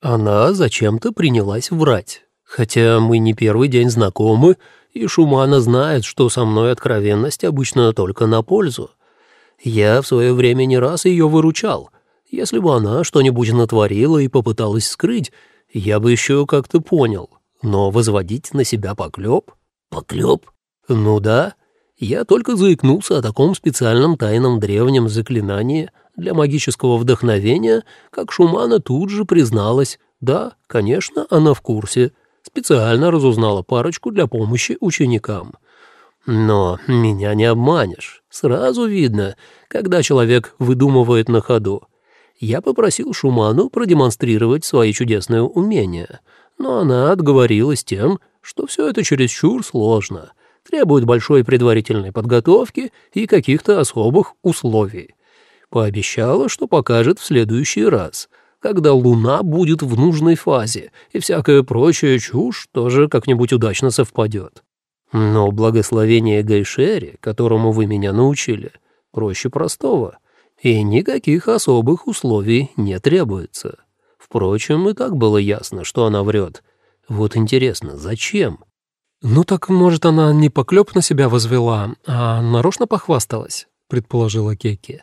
Она зачем-то принялась врать. Хотя мы не первый день знакомы, и Шумана знает, что со мной откровенность обычно только на пользу. Я в свое время не раз ее выручал. Если бы она что-нибудь натворила и попыталась скрыть, я бы еще как-то понял. Но возводить на себя поклеп? Поклеп? Ну да. Я только заикнулся о таком специальном тайном древнем заклинании для магического вдохновения, как Шумана тут же призналась. Да, конечно, она в курсе. Специально разузнала парочку для помощи ученикам. Но меня не обманешь. Сразу видно, когда человек выдумывает на ходу. Я попросил Шуману продемонстрировать свои чудесные умения, но она отговорилась тем, что все это чересчур сложно, требует большой предварительной подготовки и каких-то особых условий. Пообещала, что покажет в следующий раз, когда Луна будет в нужной фазе, и всякая прочая чушь тоже как-нибудь удачно совпадет. Но благословение Гайшери, которому вы меня научили, проще простого, и никаких особых условий не требуется. Впрочем, и так было ясно, что она врет. Вот интересно, зачем? «Ну так, может, она не поклеп на себя возвела, а нарочно похвасталась», — предположила Кеки.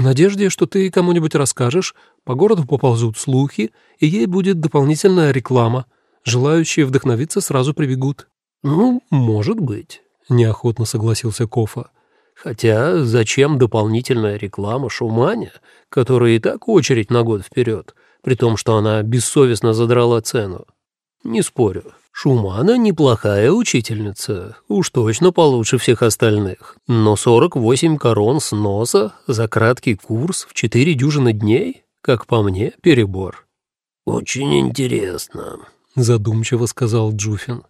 «В надежде, что ты кому-нибудь расскажешь, по городу поползут слухи, и ей будет дополнительная реклама. Желающие вдохновиться сразу прибегут». «Ну, может быть», — неохотно согласился Кофа. «Хотя зачем дополнительная реклама Шуманя, которая и так очередь на год вперед, при том, что она бессовестно задрала цену? Не спорю, Шумана неплохая учительница, уж точно получше всех остальных. Но 48 корон с носа за краткий курс в четыре дюжины дней, как по мне, перебор. «Очень интересно», — задумчиво сказал Джуфин.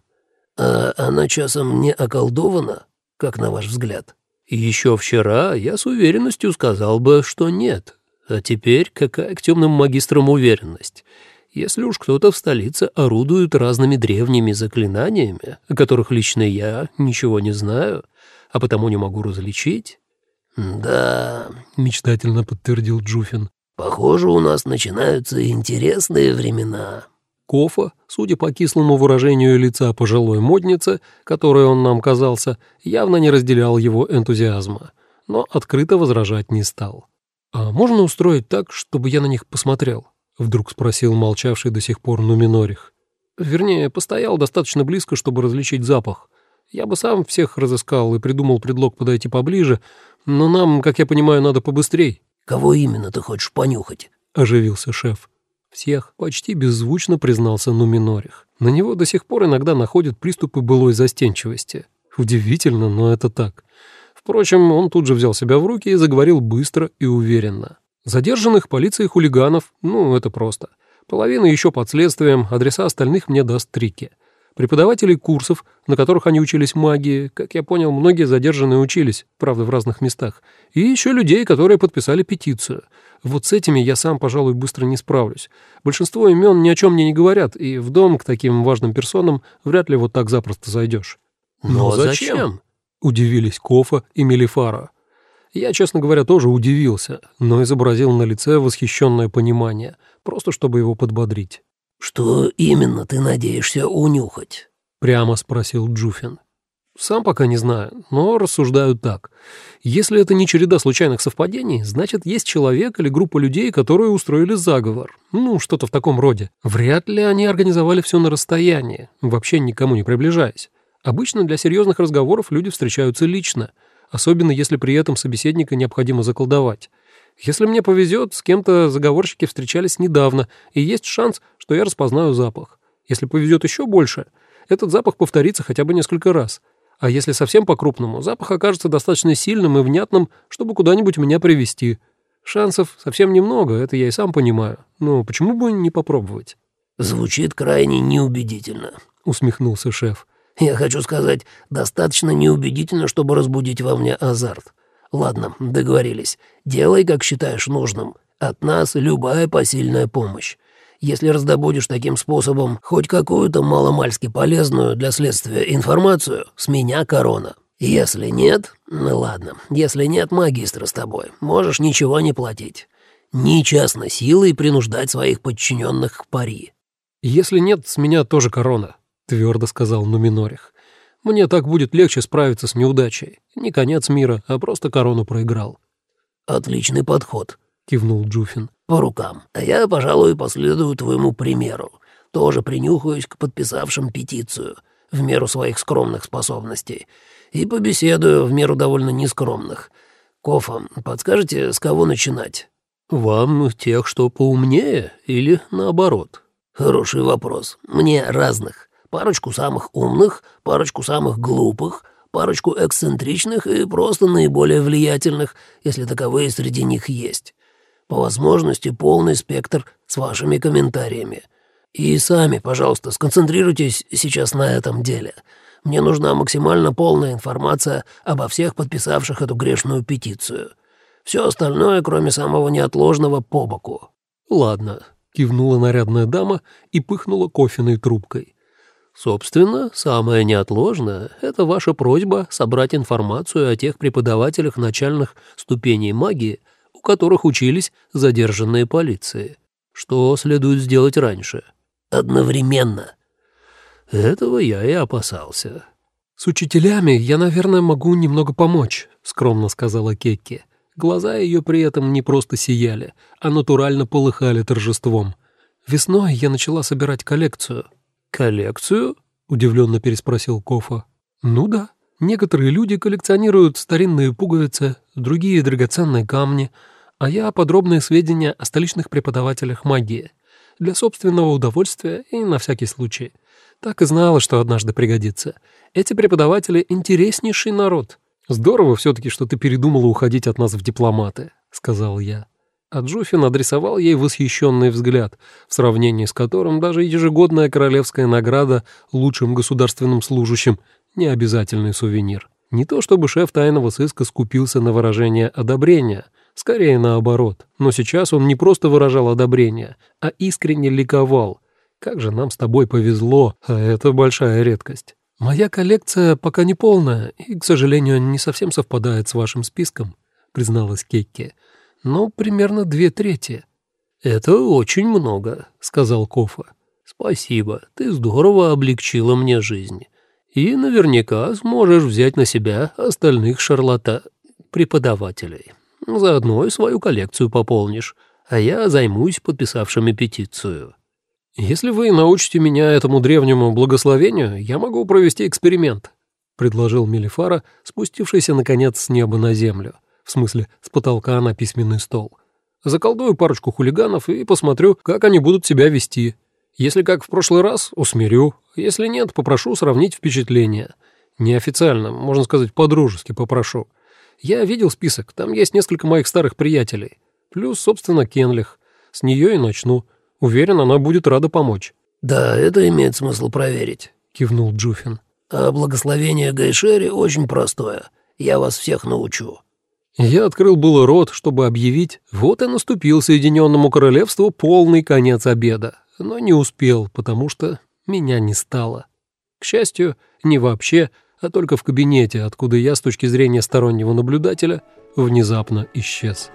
«А она часом не околдована, как на ваш взгляд?» «Еще вчера я с уверенностью сказал бы, что нет. А теперь какая к темным магистрам уверенность?» Если уж кто-то в столице орудует разными древними заклинаниями, о которых лично я ничего не знаю, а потому не могу различить...» «Да», — мечтательно подтвердил Джуфин. «Похоже, у нас начинаются интересные времена». Кофа, судя по кислому выражению лица пожилой модницы, которой он нам казался, явно не разделял его энтузиазма, но открыто возражать не стал. «А можно устроить так, чтобы я на них посмотрел?» Вдруг спросил молчавший до сих пор Нуминорих. Вернее, постоял достаточно близко, чтобы различить запах. Я бы сам всех разыскал и придумал предлог подойти поближе, но нам, как я понимаю, надо побыстрей. «Кого именно ты хочешь понюхать?» — оживился шеф. Всех почти беззвучно признался Нуминорих. На него до сих пор иногда находят приступы былой застенчивости. Удивительно, но это так. Впрочем, он тут же взял себя в руки и заговорил быстро и уверенно. Задержанных полицией хулиганов, ну, это просто. Половина еще под следствием, адреса остальных мне даст Трики. Преподавателей курсов, на которых они учились магии, как я понял, многие задержанные учились, правда, в разных местах. И еще людей, которые подписали петицию. Вот с этими я сам, пожалуй, быстро не справлюсь. Большинство имен ни о чем мне не говорят, и в дом к таким важным персонам вряд ли вот так запросто зайдешь. «Но зачем?» — удивились Кофа и Мелифара. Я, честно говоря, тоже удивился, но изобразил на лице восхищенное понимание, просто чтобы его подбодрить. «Что именно ты надеешься унюхать?» — прямо спросил Джуфин. «Сам пока не знаю, но рассуждаю так. Если это не череда случайных совпадений, значит, есть человек или группа людей, которые устроили заговор. Ну, что-то в таком роде. Вряд ли они организовали все на расстоянии, вообще никому не приближаясь. Обычно для серьезных разговоров люди встречаются лично — особенно если при этом собеседника необходимо заколдовать. Если мне повезет, с кем-то заговорщики встречались недавно, и есть шанс, что я распознаю запах. Если повезет еще больше, этот запах повторится хотя бы несколько раз. А если совсем по-крупному, запах окажется достаточно сильным и внятным, чтобы куда-нибудь меня привести. Шансов совсем немного, это я и сам понимаю. Но почему бы не попробовать? «Звучит крайне неубедительно», — усмехнулся шеф. Я хочу сказать, достаточно неубедительно, чтобы разбудить во мне азарт. Ладно, договорились. Делай, как считаешь нужным. От нас любая посильная помощь. Если раздобудешь таким способом хоть какую-то маломальски полезную для следствия информацию, с меня корона. Если нет, ну ладно, если нет магистра с тобой, можешь ничего не платить. ни частной силой принуждать своих подчиненных к пари». «Если нет, с меня тоже корона», — твердо сказал Нуминорих. «Мне так будет легче справиться с неудачей. Не конец мира, а просто корону проиграл». «Отличный подход», — кивнул Джуфин. «По рукам. А я, пожалуй, последую твоему примеру. Тоже принюхаюсь к подписавшим петицию в меру своих скромных способностей и побеседую в меру довольно нескромных. Кофа, подскажете, с кого начинать?» «Вам тех, что поумнее, или наоборот?» «Хороший вопрос. Мне разных. Парочку самых умных, парочку самых глупых, парочку эксцентричных и просто наиболее влиятельных, если таковые среди них есть. По возможности полный спектр с вашими комментариями. И сами, пожалуйста, сконцентрируйтесь сейчас на этом деле. Мне нужна максимально полная информация обо всех подписавших эту грешную петицию. Все остальное, кроме самого неотложного, по боку». «Ладно», — кивнула нарядная дама и пыхнула кофейной трубкой. Собственно, самое неотложное — это ваша просьба собрать информацию о тех преподавателях начальных ступеней магии, у которых учились задержанные полиции. Что следует сделать раньше? Одновременно. Этого я и опасался. «С учителями я, наверное, могу немного помочь», — скромно сказала Кекки. Глаза ее при этом не просто сияли, а натурально полыхали торжеством. Весной я начала собирать коллекцию — «Коллекцию?» — удивленно переспросил Кофа. «Ну да. Некоторые люди коллекционируют старинные пуговицы, другие — драгоценные камни, а я — подробные сведения о столичных преподавателях магии. Для собственного удовольствия и на всякий случай. Так и знала, что однажды пригодится. Эти преподаватели — интереснейший народ. Здорово все-таки, что ты передумала уходить от нас в дипломаты», — сказал я а Джуфин адресовал ей восхищенный взгляд, в сравнении с которым даже ежегодная королевская награда лучшим государственным служащим — не обязательный сувенир. Не то чтобы шеф тайного сыска скупился на выражение одобрения, скорее наоборот, но сейчас он не просто выражал одобрение, а искренне ликовал. Как же нам с тобой повезло, а это большая редкость. Моя коллекция пока не полная и, к сожалению, не совсем совпадает с вашим списком, призналась Кекке но примерно две трети». «Это очень много», — сказал Кофа. «Спасибо, ты здорово облегчила мне жизнь. И наверняка сможешь взять на себя остальных шарлата преподавателей. Заодно и свою коллекцию пополнишь, а я займусь подписавшими петицию». «Если вы научите меня этому древнему благословению, я могу провести эксперимент», — предложил Мелифара, спустившийся, наконец, с неба на землю в смысле с потолка на письменный стол. Заколдую парочку хулиганов и посмотрю, как они будут себя вести. Если как в прошлый раз, усмирю. Если нет, попрошу сравнить впечатления. Неофициально, можно сказать, по-дружески попрошу. Я видел список, там есть несколько моих старых приятелей. Плюс, собственно, Кенлих. С нее и начну. Уверен, она будет рада помочь». «Да, это имеет смысл проверить», — кивнул Джуфин. «А благословение Гайшери очень простое. Я вас всех научу». Я открыл было рот, чтобы объявить, вот и наступил Соединенному Королевству полный конец обеда, но не успел, потому что меня не стало. К счастью, не вообще, а только в кабинете, откуда я, с точки зрения стороннего наблюдателя, внезапно исчез.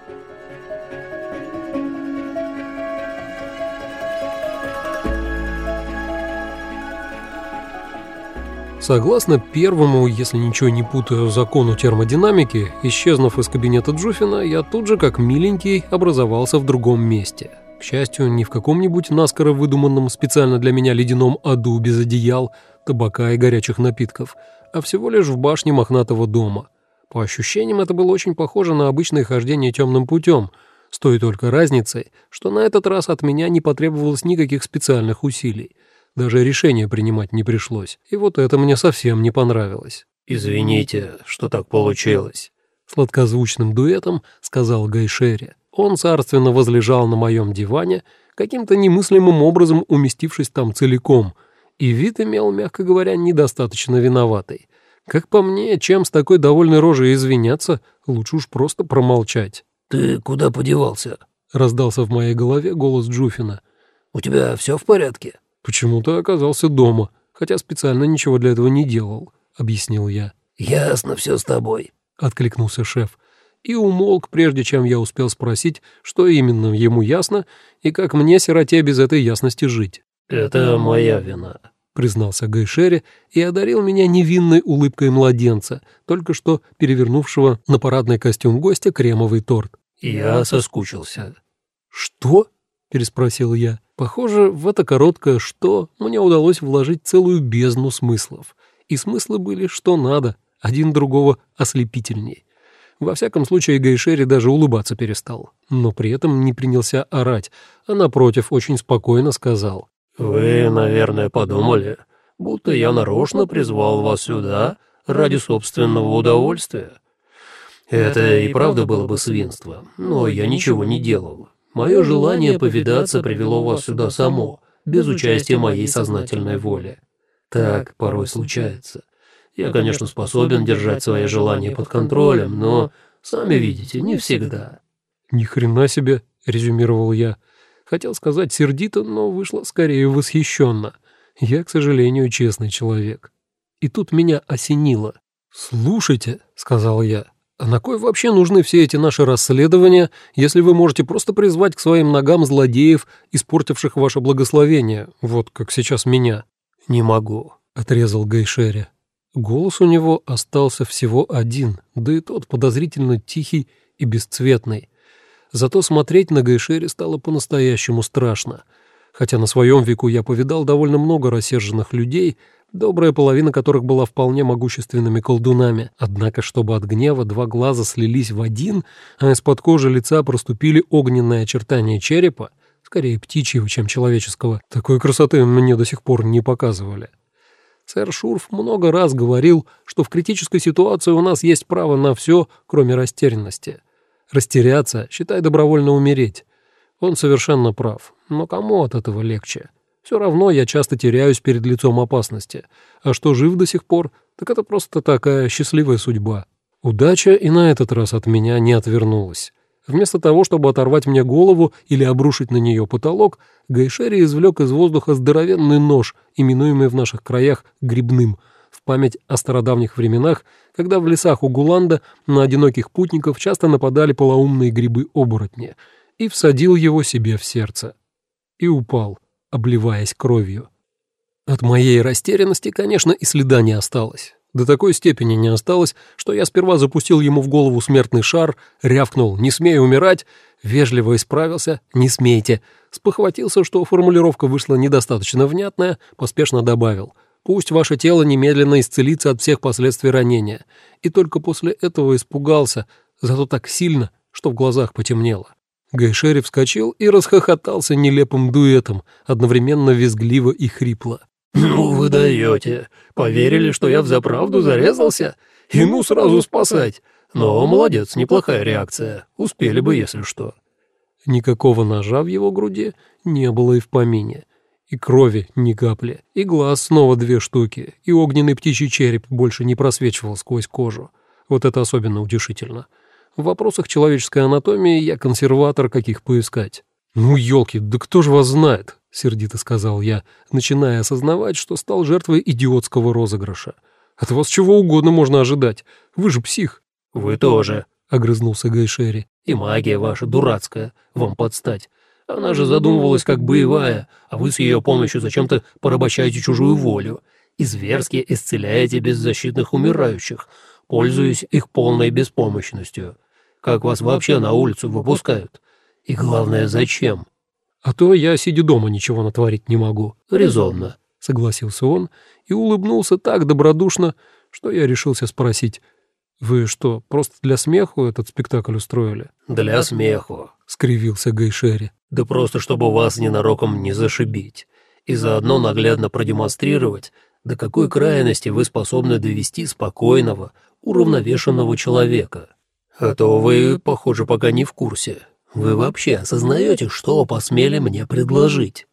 Согласно первому, если ничего не путаю, закону термодинамики, исчезнув из кабинета Джуфина, я тут же, как миленький, образовался в другом месте. К счастью, не в каком-нибудь наскоро выдуманном специально для меня ледяном аду без одеял, табака и горячих напитков, а всего лишь в башне мохнатого дома. По ощущениям, это было очень похоже на обычное хождение темным путем, с той только разницей, что на этот раз от меня не потребовалось никаких специальных усилий — даже решение принимать не пришлось. И вот это мне совсем не понравилось. «Извините, что так получилось», — сладкозвучным дуэтом сказал Гайшери. Он царственно возлежал на моем диване, каким-то немыслимым образом уместившись там целиком, и вид имел, мягко говоря, недостаточно виноватый. Как по мне, чем с такой довольной рожей извиняться, лучше уж просто промолчать. «Ты куда подевался?» — раздался в моей голове голос Джуфина. «У тебя все в порядке?» «Почему-то оказался дома, хотя специально ничего для этого не делал», — объяснил я. «Ясно все с тобой», — откликнулся шеф. и умолк, прежде чем я успел спросить, что именно ему ясно и как мне, сироте, без этой ясности жить. «Это моя вина», — признался Гайшери и одарил меня невинной улыбкой младенца, только что перевернувшего на парадный костюм гостя кремовый торт. «Я соскучился». «Что?» — переспросил я. Похоже, в это короткое «что» мне удалось вложить целую бездну смыслов. И смыслы были что надо, один другого ослепительней. Во всяком случае, Гайшери даже улыбаться перестал, но при этом не принялся орать, а напротив очень спокойно сказал. «Вы, наверное, подумали, будто я нарочно призвал вас сюда ради собственного удовольствия. Это и правда было бы свинство, но я ничего не делал. Мое желание повидаться привело вас сюда само, без участия моей сознательной воли. Так порой случается. Я, конечно, способен держать свои желания под контролем, но, сами видите, не всегда». «Ни хрена себе», — резюмировал я. Хотел сказать сердито, но вышло скорее восхищенно. Я, к сожалению, честный человек. И тут меня осенило. «Слушайте», — сказал я, — «а на кой вообще нужны все эти наши расследования, если вы можете просто призвать к своим ногам злодеев, испортивших ваше благословение, вот как сейчас меня?» «Не могу», — отрезал Гайшери. Голос у него остался всего один, да и тот подозрительно тихий и бесцветный. Зато смотреть на Гайшери стало по-настоящему страшно. Хотя на своем веку я повидал довольно много рассерженных людей, добрая половина которых была вполне могущественными колдунами. Однако, чтобы от гнева два глаза слились в один, а из-под кожи лица проступили огненные очертания черепа, скорее птичьего, чем человеческого, такой красоты мне до сих пор не показывали. Сэр Шурф много раз говорил, что в критической ситуации у нас есть право на все, кроме растерянности. Растеряться, считай, добровольно умереть. Он совершенно прав, но кому от этого легче? Все равно я часто теряюсь перед лицом опасности. А что жив до сих пор, так это просто такая счастливая судьба. Удача и на этот раз от меня не отвернулась. Вместо того, чтобы оторвать мне голову или обрушить на нее потолок, Гайшери извлек из воздуха здоровенный нож, именуемый в наших краях грибным, в память о стародавних временах, когда в лесах у Гуланда на одиноких путников часто нападали полоумные грибы-оборотни, и всадил его себе в сердце. И упал, обливаясь кровью. От моей растерянности, конечно, и следа не осталось. До такой степени не осталось, что я сперва запустил ему в голову смертный шар, рявкнул «Не смей умирать!», вежливо исправился «Не смейте!», спохватился, что формулировка вышла недостаточно внятная, поспешно добавил «Пусть ваше тело немедленно исцелится от всех последствий ранения». И только после этого испугался, зато так сильно, что в глазах потемнело. Гайшери вскочил и расхохотался нелепым дуэтом, одновременно визгливо и хрипло. «Ну вы даете. Поверили, что я взаправду зарезался? И ну сразу спасать. Но молодец, неплохая реакция. Успели бы, если что». Никакого ножа в его груди не было и в помине. И крови ни капли, и глаз снова две штуки, и огненный птичий череп больше не просвечивал сквозь кожу. Вот это особенно утешительно. В вопросах человеческой анатомии я консерватор, каких поискать. «Ну, елки, да кто же вас знает?» — сердито сказал я, начиная осознавать, что стал жертвой идиотского розыгрыша. «От вас чего угодно можно ожидать. Вы же псих». «Вы тоже», — огрызнулся Гайшери. «И магия ваша дурацкая, вам подстать. Она же задумывалась как боевая, а вы с ее помощью зачем-то порабощаете чужую волю и зверски исцеляете беззащитных умирающих, пользуясь их полной беспомощностью. Как вас вообще на улицу выпускают? И главное, зачем?» А то я, сидя дома, ничего натворить не могу». «Резонно», — согласился он и улыбнулся так добродушно, что я решился спросить, «Вы что, просто для смеху этот спектакль устроили?» «Для смеху», — скривился Гайшери. «Да просто чтобы вас ненароком не зашибить и заодно наглядно продемонстрировать, до какой крайности вы способны довести спокойного, уравновешенного человека. А то вы, похоже, пока не в курсе. Вы вообще осознаете, что посмели мне предложить?»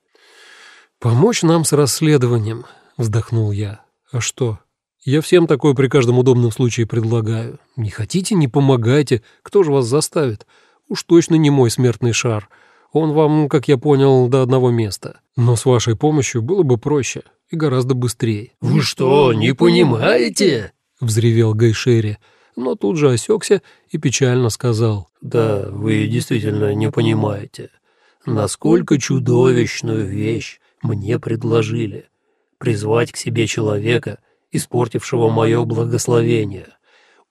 «Помочь нам с расследованием», — вздохнул я. «А что? Я всем такое при каждом удобном случае предлагаю. Не хотите, не помогайте. Кто же вас заставит? Уж точно не мой смертный шар. Он вам, как я понял, до одного места. Но с вашей помощью было бы проще и гораздо быстрее». «Вы что, не понимаете?» — взревел Гайшери. Но тут же осекся и печально сказал. «Да, вы действительно не понимаете, насколько чудовищную вещь мне предложили. Призвать к себе человека, испортившего мое благословение,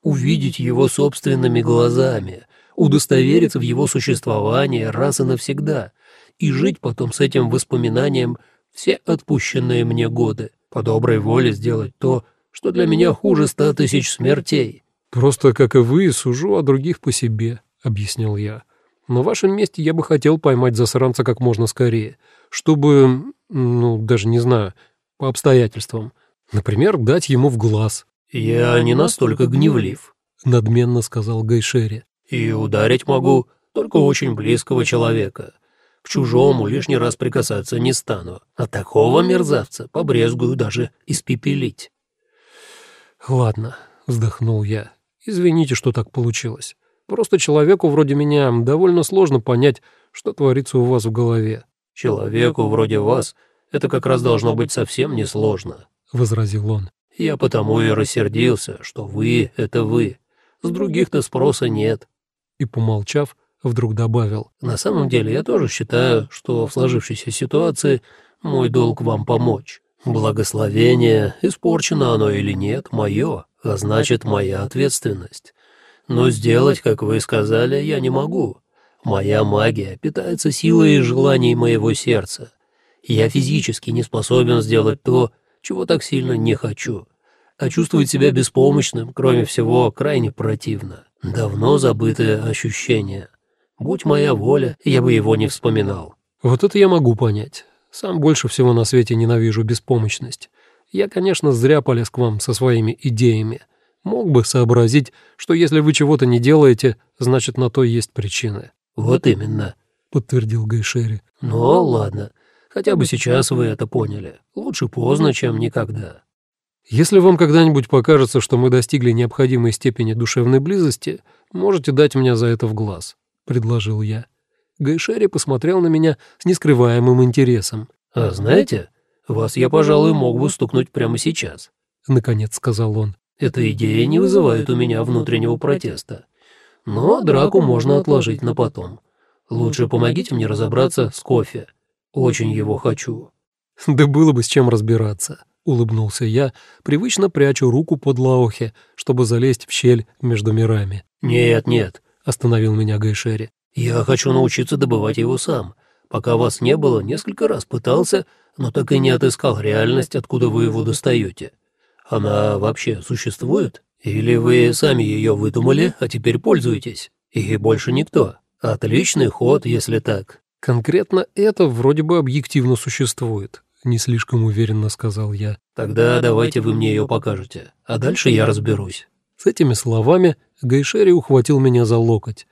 увидеть его собственными глазами, удостовериться в его существовании раз и навсегда и жить потом с этим воспоминанием все отпущенные мне годы, по доброй воле сделать то, что для меня хуже ста тысяч смертей». «Просто, как и вы, сужу о других по себе», — объяснил я. «На вашем месте я бы хотел поймать засранца как можно скорее, чтобы, ну, даже не знаю, по обстоятельствам. Например, дать ему в глаз». «Я не настолько гневлив», — надменно сказал Гайшери. «И ударить могу только очень близкого человека. К чужому лишний раз прикасаться не стану, а такого мерзавца побрезгую даже испепелить». «Ладно», — вздохнул я. Извините, что так получилось. Просто человеку вроде меня довольно сложно понять, что творится у вас в голове». «Человеку вроде вас это как раз должно быть совсем несложно», — возразил он. «Я потому и рассердился, что вы — это вы. С других-то спроса нет». И, помолчав, вдруг добавил. «На самом деле я тоже считаю, что в сложившейся ситуации мой долг вам помочь. Благословение, испорчено оно или нет, мое а значит, моя ответственность. Но сделать, как вы сказали, я не могу. Моя магия питается силой и желанием моего сердца. Я физически не способен сделать то, чего так сильно не хочу. А чувствовать себя беспомощным, кроме всего, крайне противно. Давно забытое ощущение. Будь моя воля, я бы его не вспоминал. Вот это я могу понять. Сам больше всего на свете ненавижу беспомощность. Я, конечно, зря полез к вам со своими идеями. Мог бы сообразить, что если вы чего-то не делаете, значит, на то есть причины». «Вот именно», — подтвердил Гайшери. «Ну, ладно. Хотя бы сейчас вы это поняли. Лучше поздно, чем никогда». «Если вам когда-нибудь покажется, что мы достигли необходимой степени душевной близости, можете дать мне за это в глаз», — предложил я. Гайшери посмотрел на меня с нескрываемым интересом. «А знаете, вас я, пожалуй, мог бы стукнуть прямо сейчас», — наконец сказал он. «Эта идея не вызывает у меня внутреннего протеста. Но драку можно отложить на потом. Лучше помогите мне разобраться с кофе. Очень его хочу». «Да было бы с чем разбираться», — улыбнулся я, привычно прячу руку под лаухе, чтобы залезть в щель между мирами. «Нет, нет», — остановил меня Гайшери. «Я хочу научиться добывать его сам. Пока вас не было, несколько раз пытался, но так и не отыскал реальность, откуда вы его достаете. Она вообще существует? Или вы сами ее выдумали, а теперь пользуетесь? И больше никто. Отличный ход, если так. Конкретно это вроде бы объективно существует, не слишком уверенно сказал я. Тогда давайте вы мне ее покажете, а дальше я разберусь. С этими словами Гайшери ухватил меня за локоть.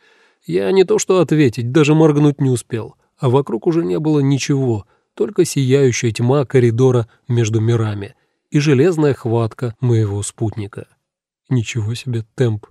Я не то что ответить, даже моргнуть не успел, а вокруг уже не было ничего, только сияющая тьма коридора между мирами и железная хватка моего спутника. Ничего себе темп.